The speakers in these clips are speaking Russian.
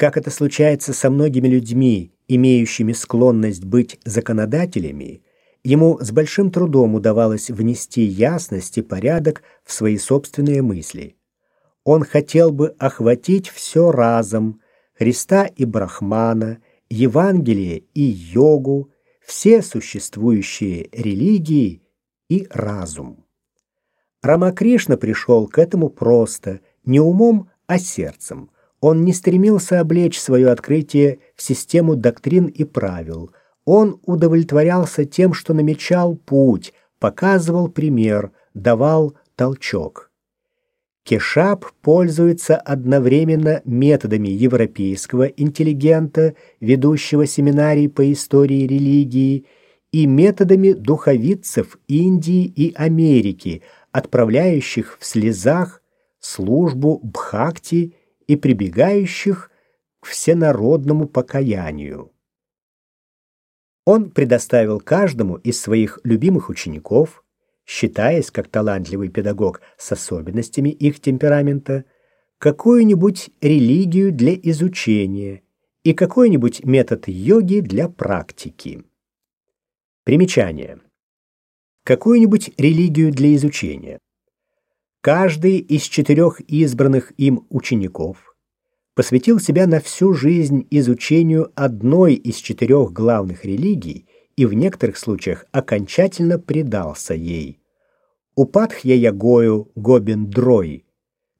Как это случается со многими людьми, имеющими склонность быть законодателями, ему с большим трудом удавалось внести ясность и порядок в свои собственные мысли. Он хотел бы охватить все разом – Христа и Брахмана, Евангелие и йогу, все существующие религии и разум. Рамакришна пришел к этому просто, не умом, а сердцем. Он не стремился облечь свое открытие в систему доктрин и правил. Он удовлетворялся тем, что намечал путь, показывал пример, давал толчок. Кешап пользуется одновременно методами европейского интеллигента, ведущего семинарий по истории религии, и методами духовицев Индии и Америки, отправляющих в слезах службу бхакти и прибегающих к всенародному покаянию. Он предоставил каждому из своих любимых учеников считаясь как талантливый педагог с особенностями их темперамента, какую-нибудь религию для изучения и какой-нибудь метод йоги для практики. Примечание. Какую-нибудь религию для изучения. Каждый из четырех избранных им учеников посвятил себя на всю жизнь изучению одной из четырех главных религий и в некоторых случаях окончательно предался ей. Упадхья Ягою Гобин Дрой,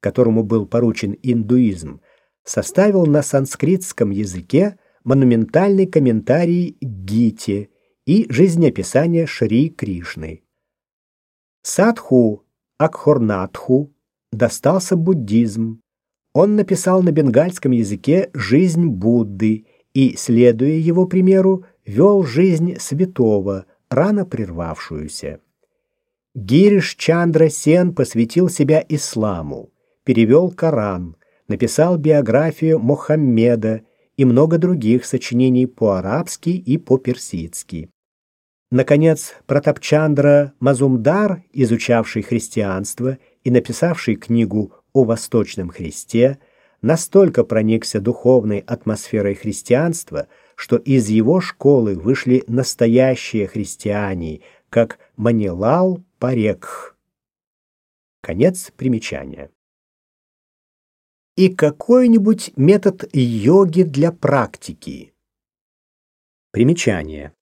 которому был поручен индуизм, составил на санскритском языке монументальный комментарий Гите и жизнеописание Шри Кришны. Садху Акхорнатху достался буддизм. Он написал на бенгальском языке «Жизнь Будды» и, следуя его примеру, вел жизнь святого, рано прервавшуюся. Гириш Чандра Сен посвятил себя исламу, перевел Коран, написал биографию Мухаммеда и много других сочинений по-арабски и по-персидски. Наконец, Протапчандра Мазумдар, изучавший христианство и написавший книгу о Восточном Христе, настолько проникся духовной атмосферой христианства, что из его школы вышли настоящие христиане, как Манилал Парекх. Конец примечания. И какой-нибудь метод йоги для практики. Примечание.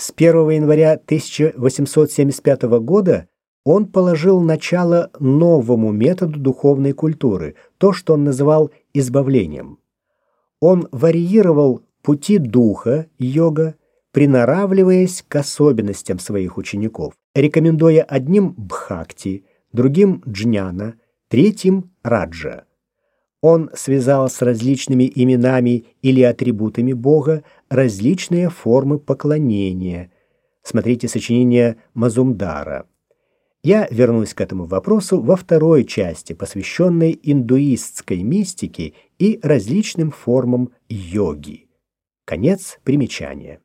С 1 января 1875 года он положил начало новому методу духовной культуры, то, что он называл избавлением. Он варьировал пути духа, йога, приноравливаясь к особенностям своих учеников рекомендуя одним Бхакти, другим Джняна, третьим Раджа. Он связал с различными именами или атрибутами Бога различные формы поклонения. Смотрите сочинение Мазумдара. Я вернусь к этому вопросу во второй части, посвященной индуистской мистике и различным формам йоги. Конец примечания.